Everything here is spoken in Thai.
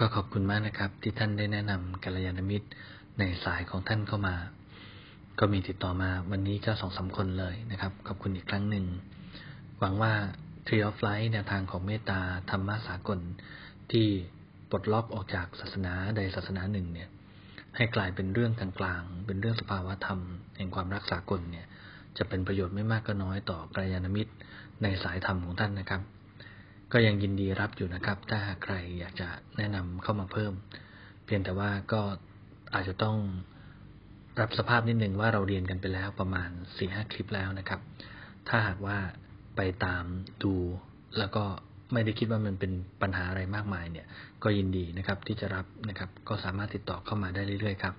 ก็ขอบคุณมากนะครับ ที่ท่านได้แนะนำกัลยาณมิตรในสายของท่านเข้ามา ก็มีติดต่อมาวันนี้ก็สองสาคนเลยนะครับ ขอบคุณอีกครั้งหนึ่ง หวังว่า Tree of Life แนวทางของเมตตาธรรมะสากล ที่ปลดล็อกออกจากศาสนาใดศาสนาหนึ่งเนี่ย ให้กลายเป็นเรื่องกลางๆเป็นเรื่องสภาวะธรรมแห่งความรักสากลเนี่ย จะเป็นประโยชน์ไม่มากก็น้อยต่อกัลยาณมิตรในสายธรรมของท่านนะครับ ก็ยังยินดีรับอยู่นะครับ ถ้าหากใครอยากจะแนะนำเข้ามาเพิ่ม เพียงแต่ว่าก็อาจจะต้องรับสภาพนิดนึงว่าเราเรียนกันไปแล้วประมาณสี่ห้าคลิปแล้วนะครับ ถ้าหากว่าไปตามดูแล้วก็ไม่ได้คิดว่ามันเป็นปัญหาอะไรมากมายเนี่ย ก็ยินดีนะครับที่จะรับนะครับ ก็สามารถติดต่อเข้ามาได้เรื่อยๆครับ